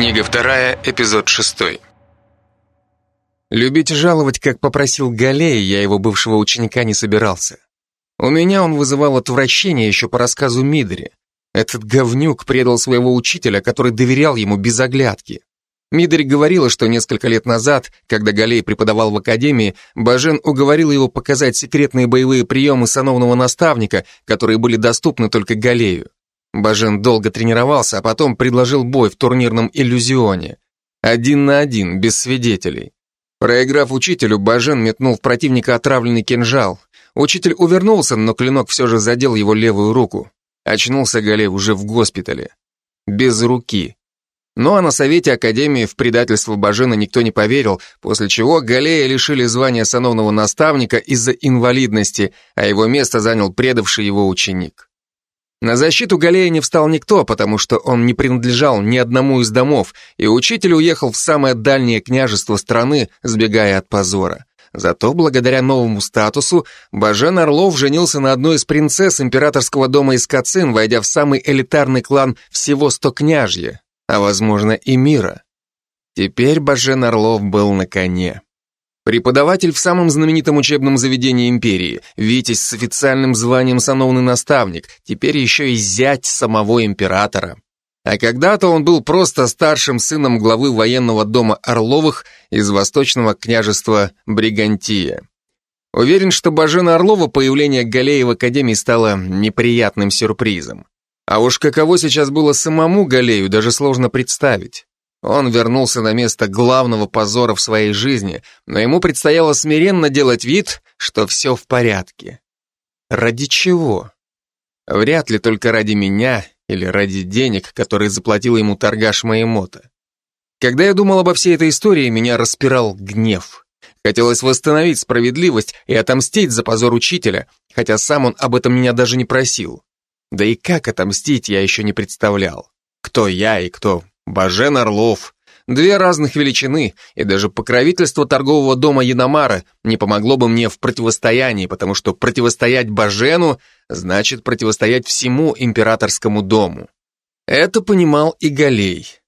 Книга вторая, эпизод шестой. Любить жаловать, как попросил Галей, я его бывшего ученика не собирался. У меня он вызывал отвращение еще по рассказу Мидри. Этот говнюк предал своего учителя, который доверял ему без оглядки. Мидри говорила, что несколько лет назад, когда Галей преподавал в академии, Бажен уговорил его показать секретные боевые приемы сановного наставника, которые были доступны только Галею. Бажен долго тренировался, а потом предложил бой в турнирном иллюзионе. Один на один, без свидетелей. Проиграв учителю, Бажен метнул в противника отравленный кинжал. Учитель увернулся, но клинок все же задел его левую руку. Очнулся Галей уже в госпитале. Без руки. Ну а на совете Академии в предательство Бажена никто не поверил, после чего Галея лишили звания сановного наставника из-за инвалидности, а его место занял предавший его ученик. На защиту Галея не встал никто, потому что он не принадлежал ни одному из домов, и учитель уехал в самое дальнее княжество страны, сбегая от позора. Зато благодаря новому статусу Бажен Орлов женился на одной из принцесс императорского дома Искацин, войдя в самый элитарный клан всего Стокняжья, а возможно и мира. Теперь Бажен Орлов был на коне. Преподаватель в самом знаменитом учебном заведении империи, Витязь с официальным званием сановный наставник, теперь еще и зять самого императора. А когда-то он был просто старшим сыном главы военного дома Орловых из восточного княжества Бригантия. Уверен, что Бажена Орлова появление Галея в Академии стало неприятным сюрпризом. А уж каково сейчас было самому Галею, даже сложно представить. Он вернулся на место главного позора в своей жизни, но ему предстояло смиренно делать вид, что все в порядке. Ради чего? Вряд ли только ради меня или ради денег, которые заплатил ему торгаш Маемота. Когда я думал обо всей этой истории, меня распирал гнев. Хотелось восстановить справедливость и отомстить за позор учителя, хотя сам он об этом меня даже не просил. Да и как отомстить, я еще не представлял. Кто я и кто Бажен Орлов. Две разных величины, и даже покровительство торгового дома Яномара не помогло бы мне в противостоянии, потому что противостоять Бажену значит противостоять всему императорскому дому. Это понимал и Галей.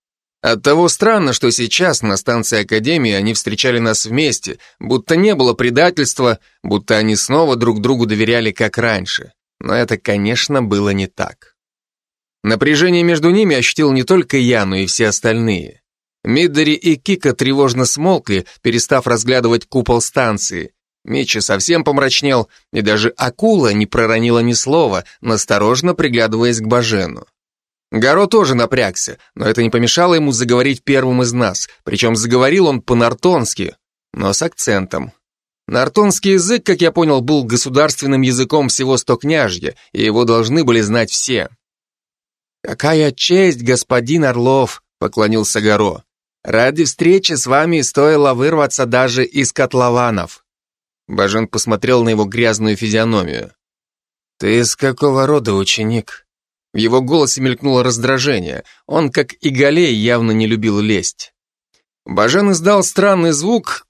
Оттого странно, что сейчас на станции Академии они встречали нас вместе, будто не было предательства, будто они снова друг другу доверяли, как раньше. Но это, конечно, было не так. Напряжение между ними ощутил не только я, но и все остальные. Миддери и Кика тревожно смолкли, перестав разглядывать купол станции. Мичи совсем помрачнел, и даже акула не проронила ни слова, насторожно приглядываясь к Бажену. Гаро тоже напрягся, но это не помешало ему заговорить первым из нас, причем заговорил он по-нартонски, но с акцентом. Нартонский язык, как я понял, был государственным языком всего Стокняжья, и его должны были знать все. «Какая честь, господин Орлов!» — поклонился Горо. «Ради встречи с вами стоило вырваться даже из котлованов». Бажен посмотрел на его грязную физиономию. «Ты из какого рода ученик?» В его голосе мелькнуло раздражение. Он, как и Галей, явно не любил лесть. Бажен издал странный звук,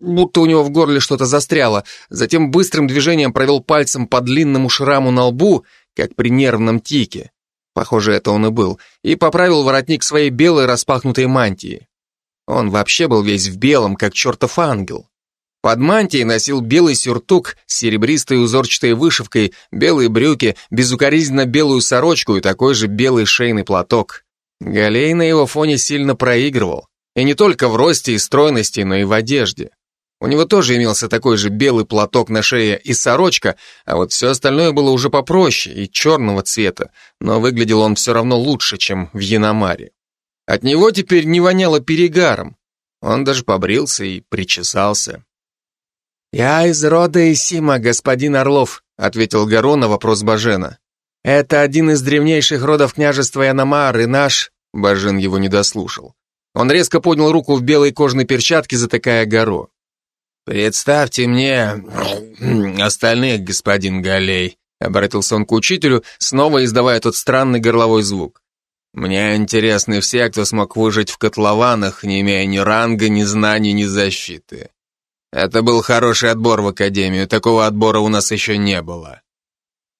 будто у него в горле что-то застряло, затем быстрым движением провел пальцем по длинному шраму на лбу, как при нервном тике. Похоже, это он и был, и поправил воротник своей белой распахнутой мантии. Он вообще был весь в белом, как чертов ангел. Под мантией носил белый сюртук с серебристой узорчатой вышивкой, белые брюки, безукоризненно белую сорочку и такой же белый шейный платок. Галей на его фоне сильно проигрывал. И не только в росте и стройности, но и в одежде. У него тоже имелся такой же белый платок на шее и сорочка, а вот все остальное было уже попроще и черного цвета, но выглядел он все равно лучше, чем в Яномаре. От него теперь не воняло перегаром. Он даже побрился и причесался. «Я из рода Исима, господин Орлов», ответил Гаро на вопрос Бажена. «Это один из древнейших родов княжества Яномар, и наш...» Бажен его не дослушал. Он резко поднял руку в белой кожаной перчатке, затыкая Гаро. «Представьте мне остальных, господин Галей», обратился он к учителю, снова издавая тот странный горловой звук. «Мне интересны все, кто смог выжить в котлованах, не имея ни ранга, ни знаний, ни защиты. Это был хороший отбор в академию, такого отбора у нас еще не было».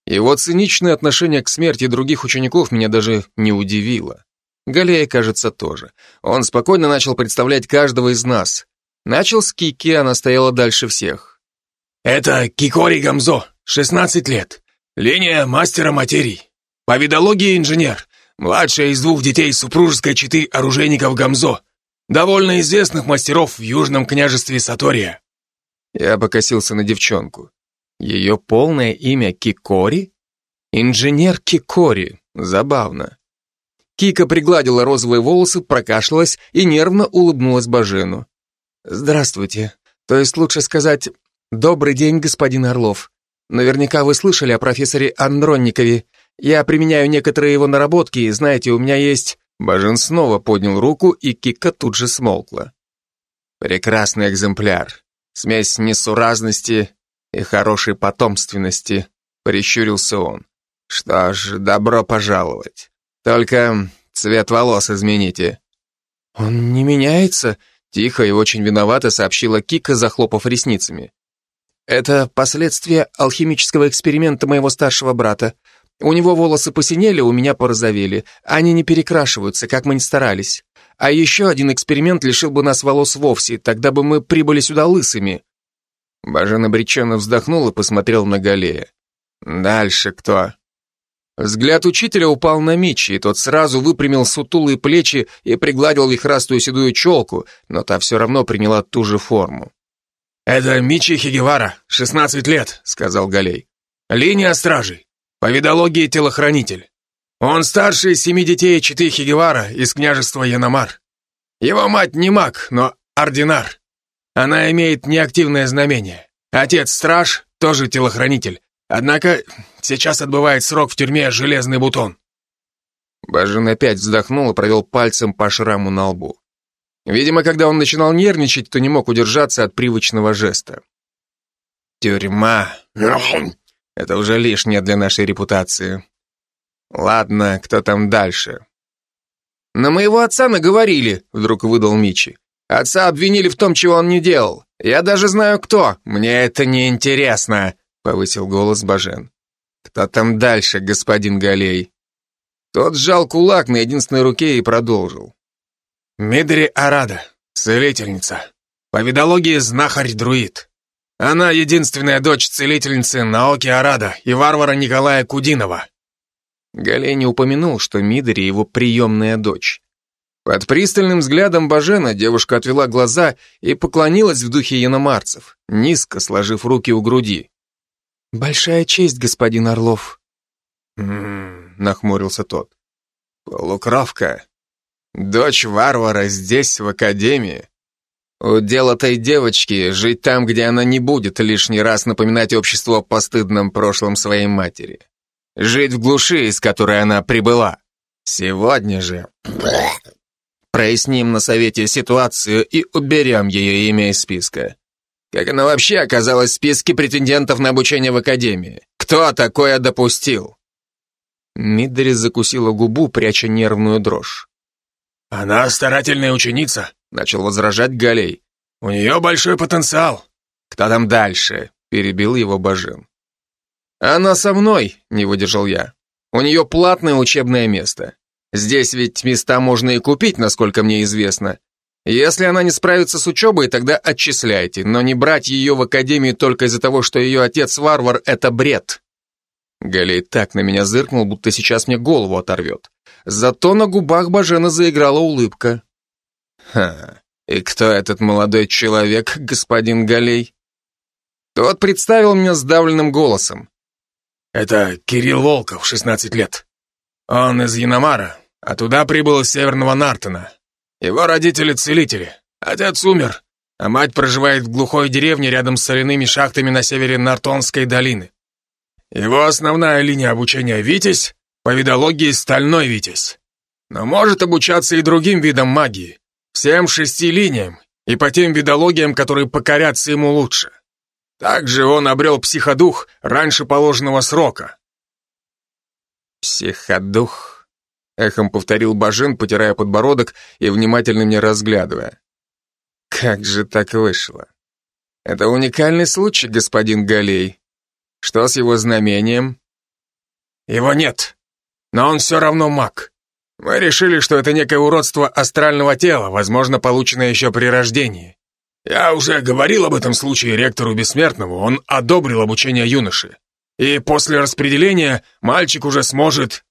Его циничное отношение к смерти других учеников меня даже не удивило. Галея, кажется, тоже. Он спокойно начал представлять каждого из нас. Начал с Кики, она стояла дальше всех. «Это Кикори Гамзо, 16 лет. Линия мастера материй. По видологии инженер. Младшая из двух детей супружеской четы оружейников Гамзо. Довольно известных мастеров в Южном княжестве Сатория». Я покосился на девчонку. Ее полное имя Кикори? Инженер Кикори. Забавно. Кика пригладила розовые волосы, прокашлялась и нервно улыбнулась Бажену. «Здравствуйте. То есть лучше сказать «Добрый день, господин Орлов». Наверняка вы слышали о профессоре Андронникове. Я применяю некоторые его наработки, и знаете, у меня есть...» Бажен снова поднял руку, и Кика тут же смолкла. «Прекрасный экземпляр. Смесь несуразности и хорошей потомственности», — прищурился он. «Что ж, добро пожаловать. Только цвет волос измените». «Он не меняется?» — тихо и очень виновато сообщила Кика, захлопав ресницами. «Это последствия алхимического эксперимента моего старшего брата. У него волосы посинели, у меня порозовели. Они не перекрашиваются, как мы ни старались. А еще один эксперимент лишил бы нас волос вовсе, тогда бы мы прибыли сюда лысыми». Бажен обреченно вздохнул и посмотрел на Галея. «Дальше кто?» Взгляд учителя упал на Мичи, и тот сразу выпрямил сутулые плечи и пригладил вихрастую седую челку, но та все равно приняла ту же форму. «Это Мичи Хигевара, 16 лет», — сказал Галей. «Линия стражей. По видологии телохранитель. Он старший из семи детей Читы Хигевара из княжества Яномар. Его мать не маг, но ординар. Она имеет неактивное знамение. Отец страж, тоже телохранитель. Однако сейчас отбывает срок в тюрьме «Железный бутон». Бажин опять вздохнул и провел пальцем по шраму на лбу. Видимо, когда он начинал нервничать, то не мог удержаться от привычного жеста. «Тюрьма. Это уже лишнее для нашей репутации. Ладно, кто там дальше?» «На моего отца наговорили», — вдруг выдал Мичи. «Отца обвинили в том, чего он не делал. Я даже знаю, кто. Мне это не интересно повысил голос Бажен. Кто там дальше, господин Галей? Тот сжал кулак на единственной руке и продолжил. Мидри Арада, целительница. По видологии знахарь-друид. Она единственная дочь целительницы Наоки Арада и варвара Николая Кудинова. Галей не упомянул, что Мидри его приемная дочь. Под пристальным взглядом Бажена девушка отвела глаза и поклонилась в духе яномарцев, низко сложив руки у груди. «Большая честь, господин Орлов». «М-м-м», нахмурился тот. «Полукровка. Дочь варвара здесь, в академии. Удел этой девочки жить там, где она не будет лишний раз напоминать обществу о постыдном прошлом своей матери. Жить в глуши, из которой она прибыла. Сегодня же проясним на совете ситуацию и уберем ее имя из списка. Как она вообще оказалась в списке претендентов на обучение в академии? Кто такое допустил? Миддери закусила губу, пряча нервную дрожь. «Она старательная ученица», — начал возражать Галей. «У нее большой потенциал». «Кто там дальше?» — перебил его Бажин. «Она со мной», — не выдержал я. «У нее платное учебное место. Здесь ведь места можно и купить, насколько мне известно. Если она не справится с учебой, тогда отчисляйте, но не брать ее в академию только из-за того, что ее отец варвар, это бред. Галей так на меня зыркнул, будто сейчас мне голову оторвет. Зато на губах Бажена заиграла улыбка. Ха, и кто этот молодой человек, господин Галей? Тот представил меня сдавленным голосом. Это Кирилл Волков, 16 лет. Он из Яномара, а туда прибыл из Северного Нартона. Его родители целители. Отец умер, а мать проживает в глухой деревне рядом с соляными шахтами на севере Нартонской долины. Его основная линия обучения «Витязь», по видологии «Стальной Витязь». Но может обучаться и другим видам магии, всем шести линиям и по тем видологиям, которые покорятся ему лучше. Также он обрел психодух раньше положенного срока. Психодух Эхом повторил Бажен, потирая подбородок и внимательно меня разглядывая. Как же так вышло? Это уникальный случай, господин Галей. Что с его знамением? Его нет, но он все равно маг. Мы решили, что это некое уродство астрального тела, возможно, полученное еще при рождении. Я уже говорил об этом случае ректору Бессмертному, он одобрил обучение юноши. И после распределения мальчик уже сможет...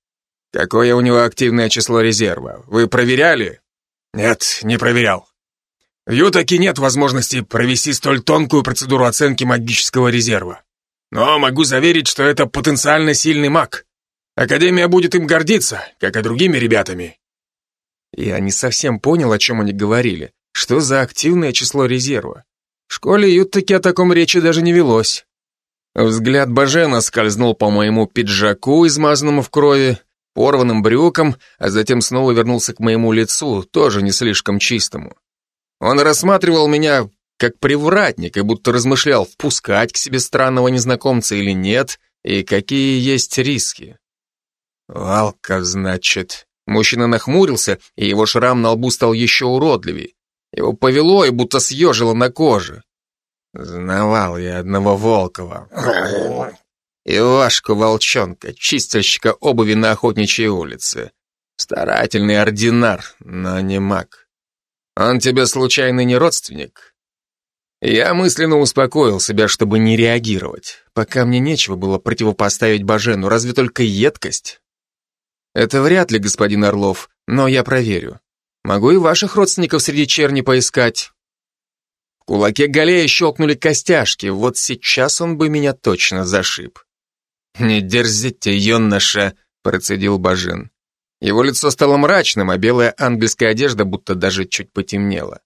Какое у него активное число резерва? Вы проверяли? Нет, не проверял. В Ютаке нет возможности провести столь тонкую процедуру оценки магического резерва. Но могу заверить, что это потенциально сильный маг. Академия будет им гордиться, как и другими ребятами. Я не совсем понял, о чем они говорили. Что за активное число резерва? В школе Юттаки о таком речи даже не велось. Взгляд Бажена скользнул по моему пиджаку, измазанному в крови, порванным брюкам, а затем снова вернулся к моему лицу, тоже не слишком чистому. Он рассматривал меня как привратник и будто размышлял, впускать к себе странного незнакомца или нет, и какие есть риски. «Валка, значит». Мужчина нахмурился, и его шрам на лбу стал еще уродливей. Его повело и будто съежило на коже. Знавал я одного Волкова. Ивашку Волчонка, чистильщика обуви на охотничьей улице. Старательный ординар, но не маг. Он тебе случайно не родственник? Я мысленно успокоил себя, чтобы не реагировать. Пока мне нечего было противопоставить Бажену, разве только едкость. Это вряд ли, господин Орлов, но я проверю. Могу и ваших родственников среди черни поискать. В кулаке Галея щелкнули костяшки, вот сейчас он бы меня точно зашиб. «Не дерзите, юноша», — процедил Бажин. Его лицо стало мрачным, а белая ангельская одежда будто даже чуть потемнела.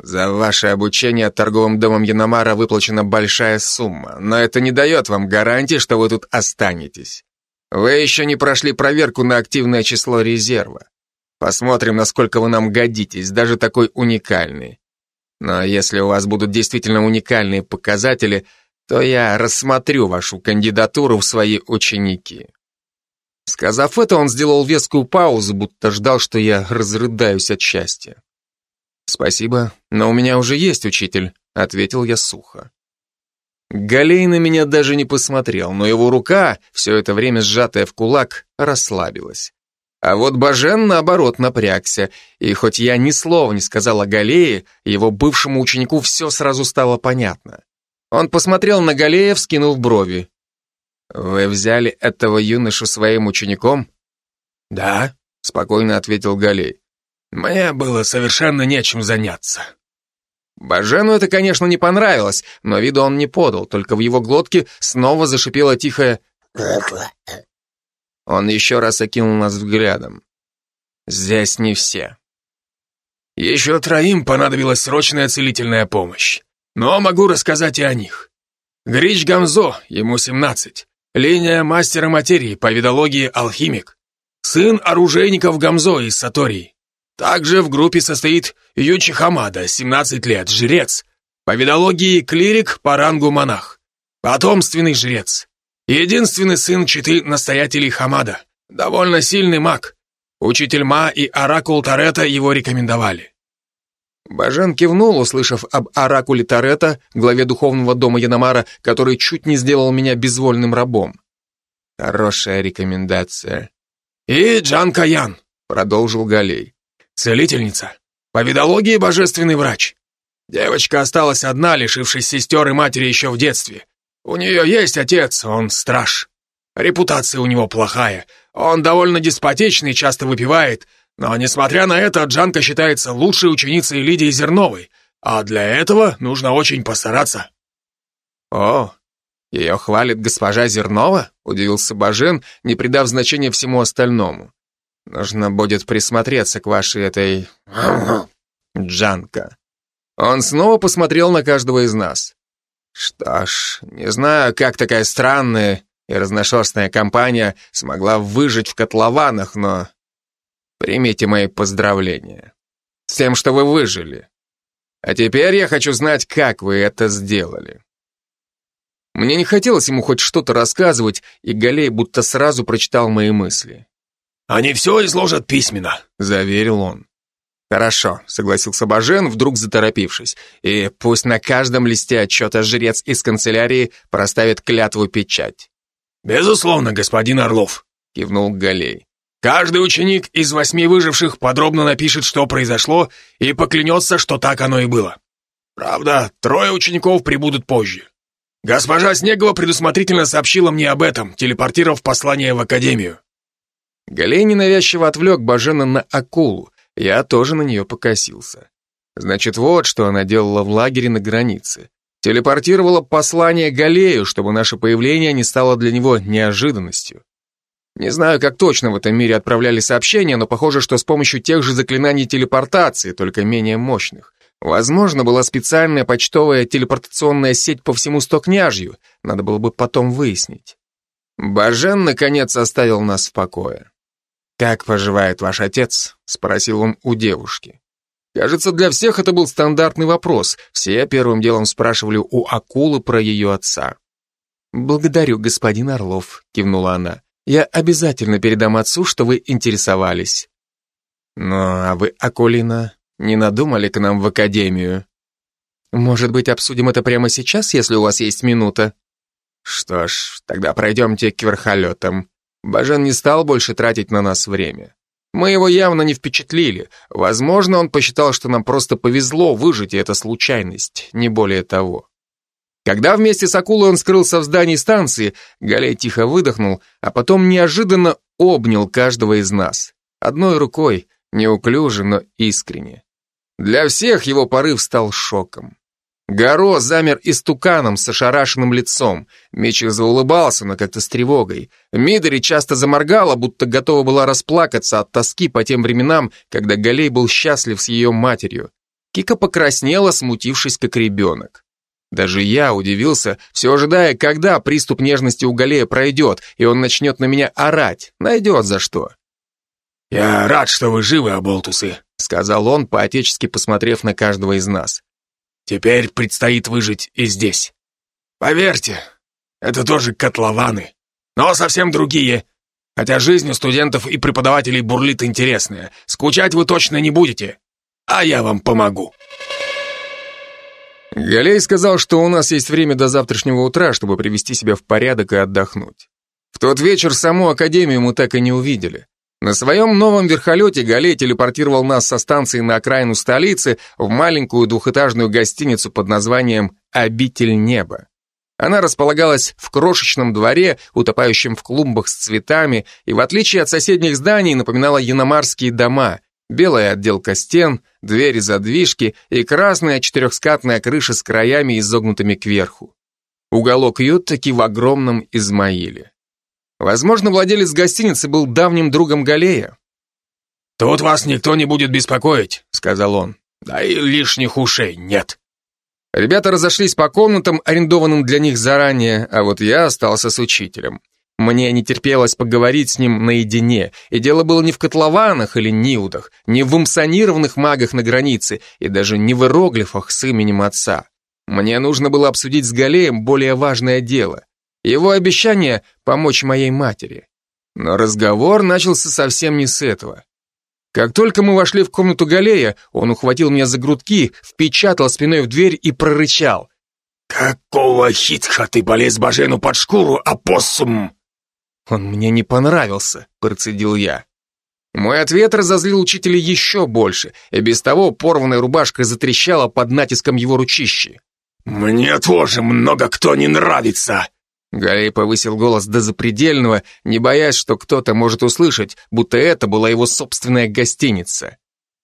«За ваше обучение торговым домом Яномара выплачена большая сумма, но это не дает вам гарантии, что вы тут останетесь. Вы еще не прошли проверку на активное число резерва. Посмотрим, насколько вы нам годитесь, даже такой уникальный. Но если у вас будут действительно уникальные показатели, то я рассмотрю вашу кандидатуру в свои ученики». Сказав это, он сделал вескую паузу, будто ждал, что я разрыдаюсь от счастья. «Спасибо, но у меня уже есть учитель», — ответил я сухо. Галей на меня даже не посмотрел, но его рука, все это время сжатая в кулак, расслабилась. А вот Бажен, наоборот, напрягся, и хоть я ни слова не сказал о Галее, его бывшему ученику все сразу стало понятно. Он посмотрел на Галея, вскинув брови. «Вы взяли этого юношу своим учеником?» «Да», — спокойно ответил Галей. «Мне было совершенно нечем заняться». Бажену это, конечно, не понравилось, но виду он не подал, только в его глотке снова зашипело тихое Он еще раз окинул нас взглядом. Здесь не все. Еще троим понадобилась срочная целительная помощь. Но могу рассказать и о них. Грич Гамзо, ему 17. Линия мастера материи, по видологии алхимик. Сын оружейников Гамзо из Сатории. Также в группе состоит Ючи Хамада, 17 лет, жрец. По видологии клирик, по рангу монах. Потомственный жрец. Единственный сын читы настоятелей Хамада. Довольно сильный маг. Учитель Ма и Оракул Тарета его рекомендовали. Бажен кивнул, услышав об Оракуле Тарета, главе духовного дома Яномара, который чуть не сделал меня безвольным рабом. Хорошая рекомендация. И Джан Каян, продолжил Галей. Целительница. По видологии божественный врач. Девочка осталась одна, лишившись сестер и матери еще в детстве. У нее есть отец, он страж. Репутация у него плохая. Он довольно деспотичный, часто выпивает. Но, несмотря на это, Джанка считается лучшей ученицей Лидии Зерновой. А для этого нужно очень постараться. О, ее хвалит госпожа Зернова? Удивился Бажен, не придав значения всему остальному. Нужно будет присмотреться к вашей этой... Джанка. Он снова посмотрел на каждого из нас. Что ж, не знаю, как такая странная и разношерстная компания смогла выжить в котлованах, но... Примите мои поздравления. С тем, что вы выжили. А теперь я хочу знать, как вы это сделали. Мне не хотелось ему хоть что-то рассказывать, и Галей будто сразу прочитал мои мысли. «Они все изложат письменно», — заверил он. «Хорошо», — согласился Бажен, вдруг заторопившись. «И пусть на каждом листе отчета жрец из канцелярии проставит клятву печать». «Безусловно, господин Орлов», — кивнул Галей. Каждый ученик из восьми выживших подробно напишет, что произошло, и поклянется, что так оно и было. Правда, трое учеников прибудут позже. Госпожа Снегова предусмотрительно сообщила мне об этом, телепортировав послание в Академию. Галей ненавязчиво отвлек Бажена на акулу. Я тоже на нее покосился. Значит, вот что она делала в лагере на границе. Телепортировала послание Галею, чтобы наше появление не стало для него неожиданностью. Не знаю, как точно в этом мире отправляли сообщения, но похоже, что с помощью тех же заклинаний телепортации, только менее мощных. Возможно, была специальная почтовая телепортационная сеть по всему Стокняжью, надо было бы потом выяснить. Бажен, наконец, оставил нас в покое. «Как поживает ваш отец?» — спросил он у девушки. Кажется, для всех это был стандартный вопрос. Все первым делом спрашивали у акулы про ее отца. «Благодарю, господин Орлов», — кивнула она. «Я обязательно передам отцу, что вы интересовались». «Ну, а вы, Акулина, не надумали к нам в академию?» «Может быть, обсудим это прямо сейчас, если у вас есть минута?» «Что ж, тогда пройдемте к верхолетам. Бажен не стал больше тратить на нас время. Мы его явно не впечатлили. Возможно, он посчитал, что нам просто повезло выжить, и это случайность, не более того. Когда вместе с акулой он скрылся в здании станции, Галей тихо выдохнул, а потом неожиданно обнял каждого из нас. Одной рукой, неуклюже, но искренне. Для всех его порыв стал шоком. Горо замер истуканом с ошарашенным лицом. Мечих заулыбался, но как-то с тревогой. Мидори часто заморгала, будто готова была расплакаться от тоски по тем временам, когда Галей был счастлив с ее матерью. Кика покраснела, смутившись, как ребенок. Даже я удивился, все ожидая, когда приступ нежности у Галея пройдет, и он начнет на меня орать. Найдет за что. «Я рад, что вы живы, оболтусы», — сказал он, поотечески посмотрев на каждого из нас. Теперь предстоит выжить и здесь. Поверьте, это тоже котлованы, но совсем другие. Хотя жизнь у студентов и преподавателей бурлит интересная. Скучать вы точно не будете, а я вам помогу. Галей сказал, что у нас есть время до завтрашнего утра, чтобы привести себя в порядок и отдохнуть. В тот вечер саму Академию мы так и не увидели. На своем новом верхолете Галей телепортировал нас со станции на окраину столицы в маленькую двухэтажную гостиницу под названием «Обитель неба». Она располагалась в крошечном дворе, утопающем в клумбах с цветами, и в отличие от соседних зданий напоминала яномарские дома, белая отделка стен, двери-задвижки и красная четырехскатная крыша с краями изогнутыми кверху. Уголок ют таки в огромном Измаиле. Возможно, владелец гостиницы был давним другом Галея. «Тут вас никто не будет беспокоить», — сказал он. «Да и лишних ушей нет». Ребята разошлись по комнатам, арендованным для них заранее, а вот я остался с учителем. Мне не терпелось поговорить с ним наедине, и дело было не в котлованах или ниудах, не в импсонированных магах на границе, и даже не в иероглифах с именем отца. Мне нужно было обсудить с Галеем более важное дело. Его обещание помочь моей матери. Но разговор начался совсем не с этого. Как только мы вошли в комнату Галея, он ухватил меня за грудки, впечатал спиной в дверь и прорычал. «Какого хитха ты полез Бажену под шкуру, опоссум?» «Он мне не понравился», — процедил я. Мой ответ разозлил учителя еще больше, и без того порванная рубашка затрещала под натиском его ручищи. «Мне тоже много кто не нравится», Галей повысил голос до запредельного, не боясь, что кто-то может услышать, будто это была его собственная гостиница.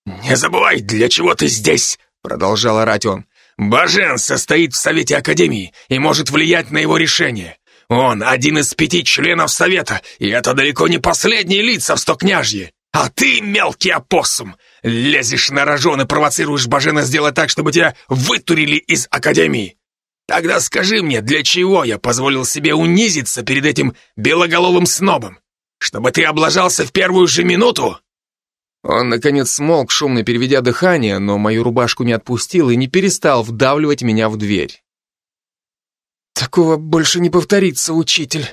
«Не забывай, для чего ты здесь!» — продолжал орать он. «Бажен состоит в Совете Академии и может влиять на его решение. Он один из пяти членов Совета, и это далеко не последние лица в Стокняжье. А ты, мелкий опоссум, лезешь на рожон и провоцируешь Бажена сделать так, чтобы тебя вытурили из Академии. Тогда скажи мне, для чего я позволил себе унизиться перед этим белоголовым снобом? Чтобы ты облажался в первую же минуту?» Он, наконец, смолк, шумно переведя дыхание, но мою рубашку не отпустил и не перестал вдавливать меня в дверь. «Такого больше не повторится, учитель».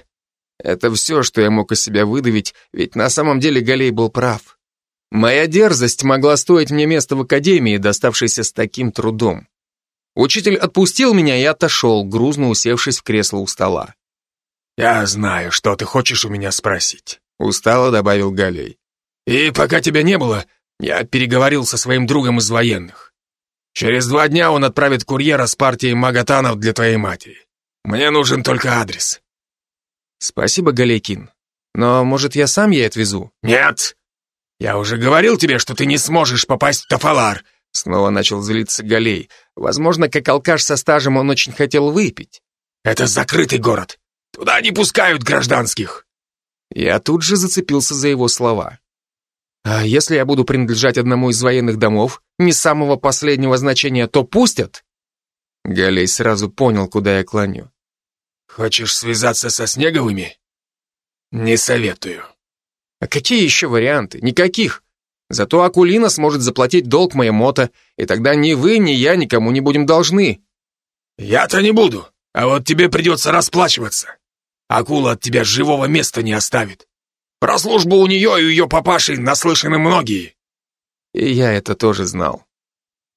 Это все, что я мог из себя выдавить, ведь на самом деле Галей был прав. Моя дерзость могла стоить мне места в академии, доставшейся с таким трудом. Учитель отпустил меня и отошел, грузно усевшись в кресло у стола. «Я знаю, что ты хочешь у меня спросить», устало добавил Галей. И пока тебя не было, я переговорил со своим другом из военных. Через два дня он отправит курьера с партией магатанов для твоей матери. Мне нужен только адрес. Спасибо, Галейкин. Но, может, я сам ей отвезу? Нет! Я уже говорил тебе, что ты не сможешь попасть в Тафалар. Снова начал злиться Галей. Возможно, как алкаш со стажем он очень хотел выпить. Это закрытый город. Туда не пускают гражданских. Я тут же зацепился за его слова. А если я буду принадлежать одному из военных домов, не самого последнего значения, то пустят? Галей сразу понял, куда я клоню. Хочешь связаться со Снеговыми? Не советую. А какие еще варианты? Никаких. Зато Акулина сможет заплатить долг Маемото, и тогда ни вы, ни я никому не будем должны. Я-то не буду, а вот тебе придется расплачиваться. Акула от тебя живого места не оставит. Про службу у нее и ее папаши наслышаны многие. И я это тоже знал.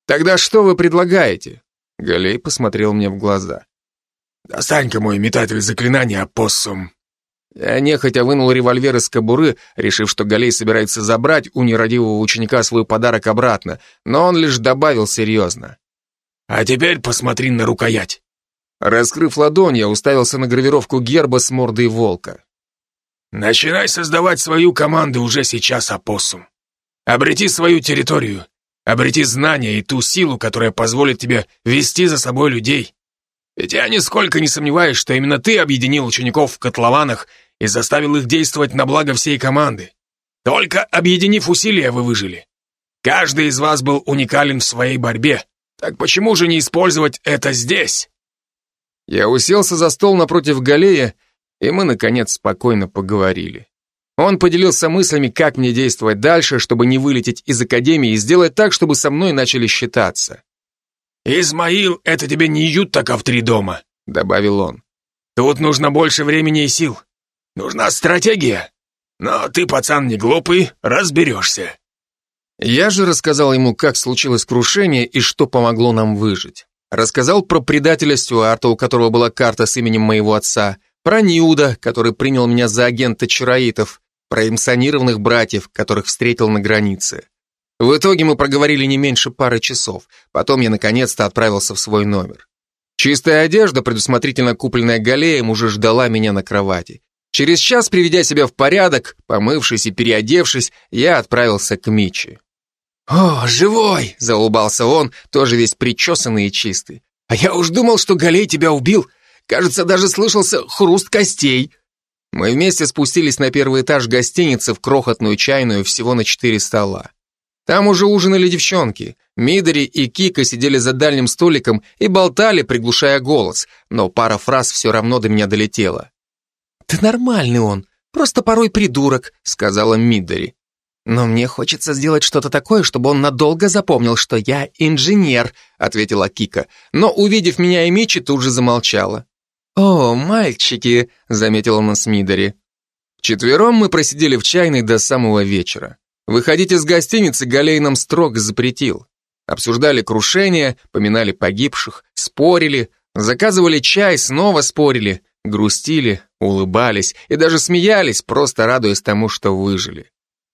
Тогда что вы предлагаете? Галей посмотрел мне в глаза. Достань-ка мой метатель заклинания, опоссум. Я нехотя вынул револьвер из кобуры, решив, что Галей собирается забрать у нерадивого ученика свой подарок обратно, но он лишь добавил серьезно. «А теперь посмотри на рукоять». Раскрыв ладонь, я уставился на гравировку герба с мордой волка. «Начинай создавать свою команду уже сейчас, опоссум. Обрети свою территорию, обрети знания и ту силу, которая позволит тебе вести за собой людей. Ведь я нисколько не сомневаюсь, что именно ты объединил учеников в котлованах и заставил их действовать на благо всей команды. Только объединив усилия, вы выжили. Каждый из вас был уникален в своей борьбе. Так почему же не использовать это здесь? Я уселся за стол напротив Галея, и мы, наконец, спокойно поговорили. Он поделился мыслями, как мне действовать дальше, чтобы не вылететь из академии и сделать так, чтобы со мной начали считаться. «Измаил, это тебе не Ютака в три дома», — добавил он. «Тут нужно больше времени и сил. Нужна стратегия. Но ты, пацан, не глупый, разберешься». Я же рассказал ему, как случилось крушение и что помогло нам выжить. Рассказал про предателя Стюарта, у которого была карта с именем моего отца, про Ньюда, который принял меня за агента чароитов, про эмсонированных братьев, которых встретил на границе. В итоге мы проговорили не меньше пары часов. Потом я наконец-то отправился в свой номер. Чистая одежда, предусмотрительно купленная Галеем, уже ждала меня на кровати. Через час, приведя себя в порядок, помывшись и переодевшись, я отправился к Мичи. «О, живой!» — заулыбался он, тоже весь причесанный и чистый. «А я уж думал, что Галей тебя убил. Кажется, даже слышался хруст костей». Мы вместе спустились на первый этаж гостиницы в крохотную чайную всего на четыре стола. Там уже ужинали девчонки. Мидори и Кика сидели за дальним столиком и болтали, приглушая голос, но пара фраз все равно до меня долетела. «Ты нормальный он, просто порой придурок», — сказала Мидори. «Но мне хочется сделать что-то такое, чтобы он надолго запомнил, что я инженер», — ответила Кика, но, увидев меня и Мичи, тут же замолчала. «О, мальчики», — заметила нас Мидори. Четвером мы просидели в чайной до самого вечера. Выходить из гостиницы Галей нам строго запретил. Обсуждали крушение, поминали погибших, спорили, заказывали чай, снова спорили, грустили, улыбались и даже смеялись, просто радуясь тому, что выжили.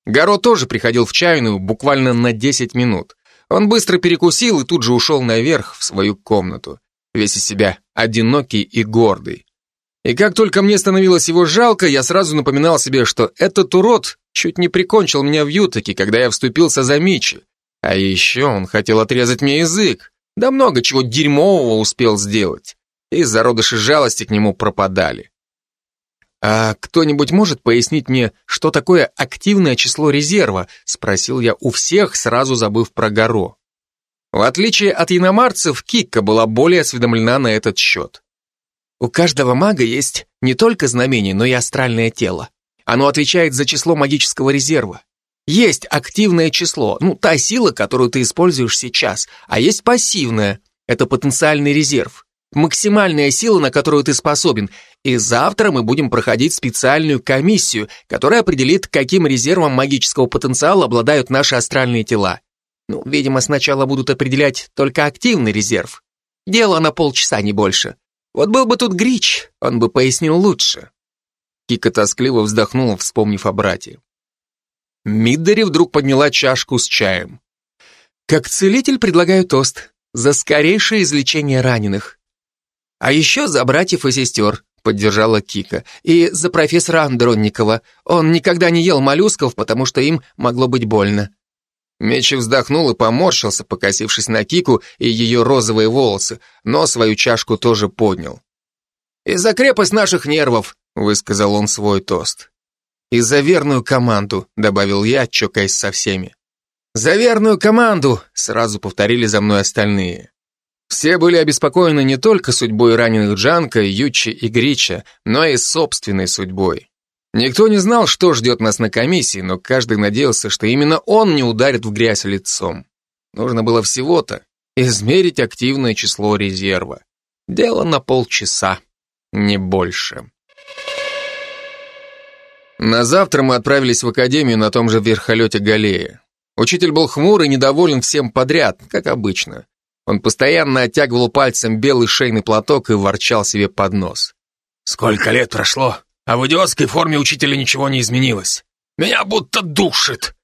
Гаро тоже приходил в чайную буквально на 10 минут. Он быстро перекусил и тут же ушел наверх в свою комнату, весь из себя одинокий и гордый. И как только мне становилось его жалко, я сразу напоминал себе, что этот урод чуть не прикончил меня в Ютаке, когда я вступился за Мичи. А еще он хотел отрезать мне язык. Да много чего дерьмового успел сделать. И зародыши жалости к нему пропадали. «А кто-нибудь может пояснить мне, что такое активное число резерва?» спросил я у всех, сразу забыв про Горо. В отличие от иномарцев, Кикка была более осведомлена на этот счет. У каждого мага есть не только знамение, но и астральное тело. Оно отвечает за число магического резерва. Есть активное число, ну, та сила, которую ты используешь сейчас, а есть пассивное, это потенциальный резерв. Максимальная сила, на которую ты способен. И завтра мы будем проходить специальную комиссию, которая определит, каким резервом магического потенциала обладают наши астральные тела. Ну, видимо, сначала будут определять только активный резерв. Дело на полчаса, не больше. Вот был бы тут Грич, он бы пояснил лучше. Кика тоскливо вздохнула, вспомнив о брате. Миддери вдруг подняла чашку с чаем. «Как целитель предлагаю тост за скорейшее излечение раненых. А еще за братьев и сестер», — поддержала Кика, «и за профессора Андронникова. Он никогда не ел моллюсков, потому что им могло быть больно». Мечи вздохнул и поморщился, покосившись на Кику и ее розовые волосы, но свою чашку тоже поднял. «И за крепость наших нервов», — высказал он свой тост. «И за верную команду», — добавил я, чокаясь со всеми. «За верную команду!» — сразу повторили за мной остальные. Все были обеспокоены не только судьбой раненых Джанка, Ючи и Грича, но и собственной судьбой. Никто не знал, что ждет нас на комиссии, но каждый надеялся, что именно он не ударит в грязь лицом. Нужно было всего-то измерить активное число резерва. Дело на полчаса, не больше. На завтра мы отправились в академию на том же верхолете Галея. Учитель был хмур и недоволен всем подряд, как обычно. Он постоянно оттягивал пальцем белый шейный платок и ворчал себе под нос. «Сколько лет прошло, а в идиотской форме учителя ничего не изменилось. Меня будто душит!»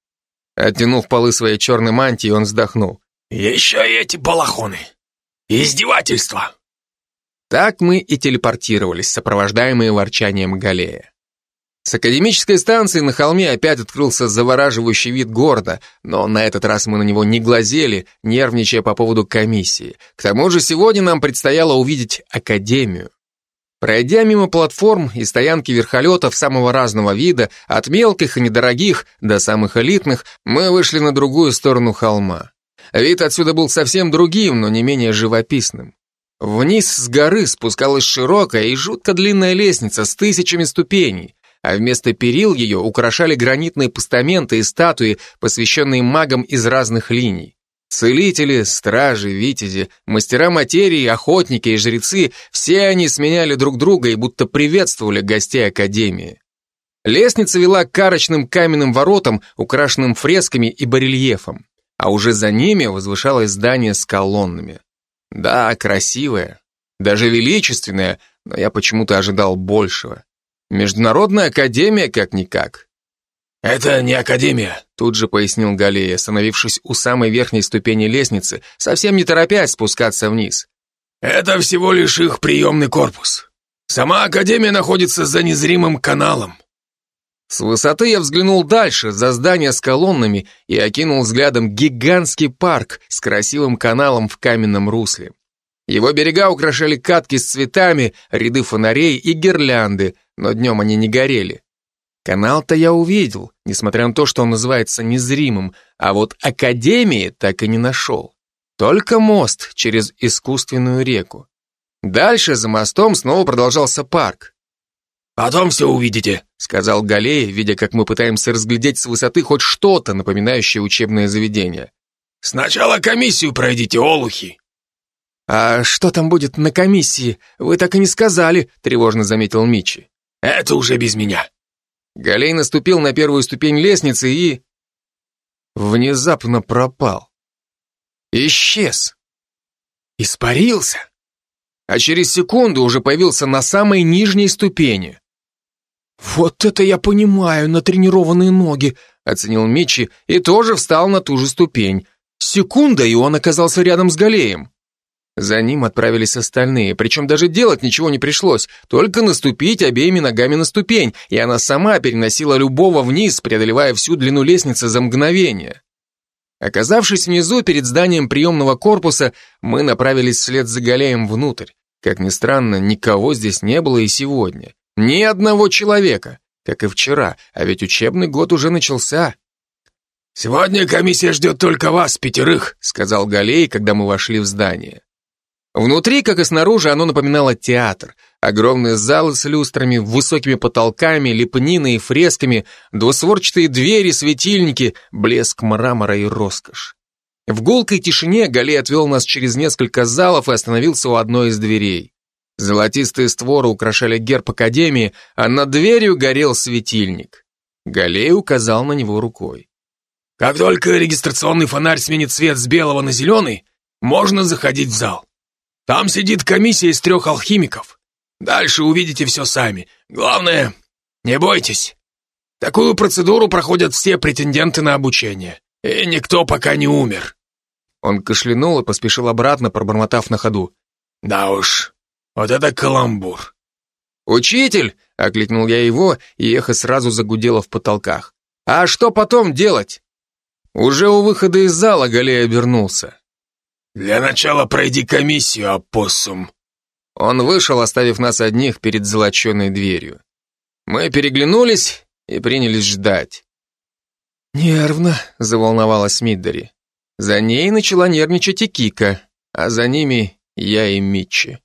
Оттянув полы своей черной мантии, он вздохнул. «Еще и эти балахоны! Издевательство!» Так мы и телепортировались, сопровождаемые ворчанием Галея. С академической станции на холме опять открылся завораживающий вид города, но на этот раз мы на него не глазели, нервничая по поводу комиссии. К тому же сегодня нам предстояло увидеть академию. Пройдя мимо платформ и стоянки верхолетов самого разного вида, от мелких и недорогих до самых элитных, мы вышли на другую сторону холма. Вид отсюда был совсем другим, но не менее живописным. Вниз с горы спускалась широкая и жутко длинная лестница с тысячами ступеней а вместо перил ее украшали гранитные постаменты и статуи, посвященные магам из разных линий. Целители, стражи, витязи, мастера материи, охотники и жрецы – все они сменяли друг друга и будто приветствовали гостей Академии. Лестница вела к карочным каменным воротам, украшенным фресками и барельефом, а уже за ними возвышалось здание с колоннами. Да, красивое, даже величественное, но я почему-то ожидал большего. Международная академия как-никак. «Это не академия», тут же пояснил Галей, остановившись у самой верхней ступени лестницы, совсем не торопясь спускаться вниз. «Это всего лишь их приемный корпус. Сама академия находится за незримым каналом». С высоты я взглянул дальше, за здание с колоннами, и окинул взглядом гигантский парк с красивым каналом в каменном русле. Его берега украшали катки с цветами, ряды фонарей и гирлянды, но днем они не горели. Канал-то я увидел, несмотря на то, что он называется незримым, а вот Академии так и не нашел. Только мост через искусственную реку. Дальше за мостом снова продолжался парк. «Потом все увидите», — сказал Галей, видя, как мы пытаемся разглядеть с высоты хоть что-то, напоминающее учебное заведение. «Сначала комиссию пройдите, олухи». «А что там будет на комиссии? Вы так и не сказали», — тревожно заметил Мичи. Это уже без меня. Галей наступил на первую ступень лестницы и... Внезапно пропал. Исчез. Испарился. А через секунду уже появился на самой нижней ступени. «Вот это я понимаю, на тренированные ноги», — оценил Мичи и тоже встал на ту же ступень. Секунда, и он оказался рядом с Галеем. За ним отправились остальные, причем даже делать ничего не пришлось, только наступить обеими ногами на ступень, и она сама переносила любого вниз, преодолевая всю длину лестницы за мгновение. Оказавшись внизу, перед зданием приемного корпуса, мы направились вслед за Галеем внутрь. Как ни странно, никого здесь не было и сегодня. Ни одного человека, как и вчера, а ведь учебный год уже начался. «Сегодня комиссия ждет только вас, пятерых», сказал Галей, когда мы вошли в здание. Внутри, как и снаружи, оно напоминало театр. Огромные залы с люстрами, высокими потолками, лепниной и фресками, двусворчатые двери, светильники, блеск мрамора и роскошь. В гулкой тишине Галей отвел нас через несколько залов и остановился у одной из дверей. Золотистые створы украшали герб Академии, а над дверью горел светильник. Галей указал на него рукой. «Как только регистрационный фонарь сменит цвет с белого на зеленый, можно заходить в зал. Там сидит комиссия из трех алхимиков. Дальше увидите все сами. Главное, Не бойтесь. Такую процедуру проходят все претенденты на обучение, и никто пока не умер. Он кашлянул и поспешил обратно, пробормотав на ходу. Да уж, вот это каламбур. «Учитель!» — окликнул я его, и эхо сразу загудело в потолках. «А что потом делать?» Уже у выхода из зала Галей обернулся. «Для начала пройди комиссию, опоссум». Он вышел, оставив нас одних перед золоченой дверью. Мы переглянулись и принялись ждать. «Нервно», — заволновалась Миддери. За ней начала нервничать и Кика, а за ними я и Митчи.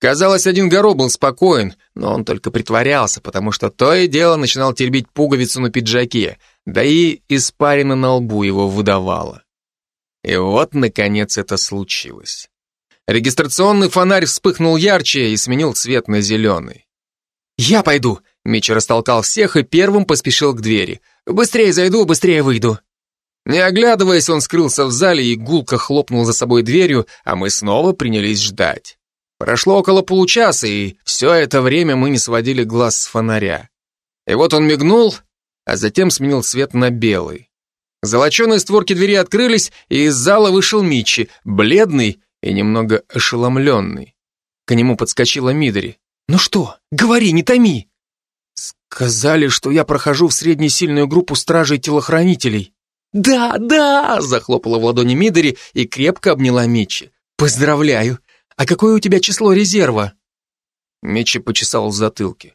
Казалось, один Горо был спокоен, но он только притворялся, потому что то и дело начинал теребить пуговицу на пиджаке, да и испарина на лбу его выдавала. И вот, наконец, это случилось. Регистрационный фонарь вспыхнул ярче и сменил цвет на зеленый. «Я пойду!» Митч растолкал всех и первым поспешил к двери. «Быстрее зайду, быстрее выйду!» Не оглядываясь, он скрылся в зале и гулко хлопнул за собой дверью, а мы снова принялись ждать. Прошло около получаса, и все это время мы не сводили глаз с фонаря. И вот он мигнул, а затем сменил цвет на белый. Золоченые створки двери открылись, и из зала вышел Митчи, бледный и немного ошеломленный. К нему подскочила Мидори. «Ну что, говори, не томи!» «Сказали, что я прохожу в среднесильную группу стражей-телохранителей». «Да, да!» — захлопала в ладони Мидори и крепко обняла Митчи. «Поздравляю! А какое у тебя число резерва?» Митчи почесал в затылке.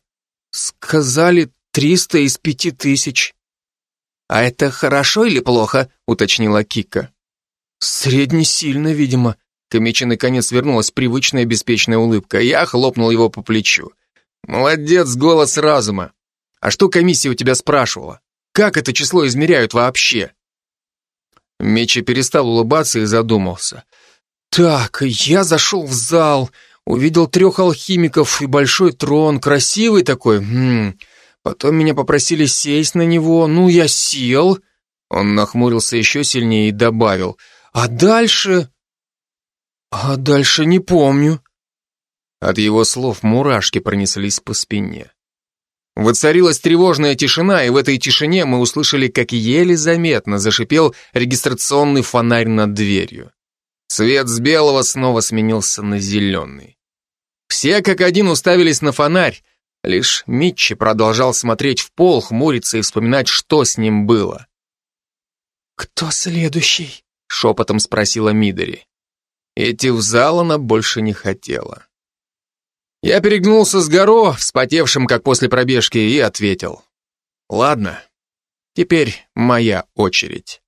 «Сказали, триста из пяти тысяч». «А это хорошо или плохо?» — уточнила Кика. «Среднесильно, видимо». К Митчи наконец вернулась привычная беспечная улыбка. Я хлопнул его по плечу. «Молодец, голос разума. А что комиссия у тебя спрашивала? Как это число измеряют вообще?» Мечи перестал улыбаться и задумался. «Так, я зашел в зал, увидел трех алхимиков и большой трон, красивый такой. Хм. Потом меня попросили сесть на него, ну, я сел». Он нахмурился еще сильнее и добавил. «А дальше...» «А дальше не помню». От его слов мурашки пронеслись по спине. Воцарилась тревожная тишина, и в этой тишине мы услышали, как еле заметно зашипел регистрационный фонарь над дверью. Цвет с белого снова сменился на зеленый. Все как один уставились на фонарь, лишь Митчи продолжал смотреть в пол, хмуриться и вспоминать, что с ним было. «Кто следующий?» — шепотом спросила Мидори. Идти в зал она больше не хотела. Я перегнулся с Горо, вспотевшим, как после пробежки, и ответил. «Ладно, теперь моя очередь».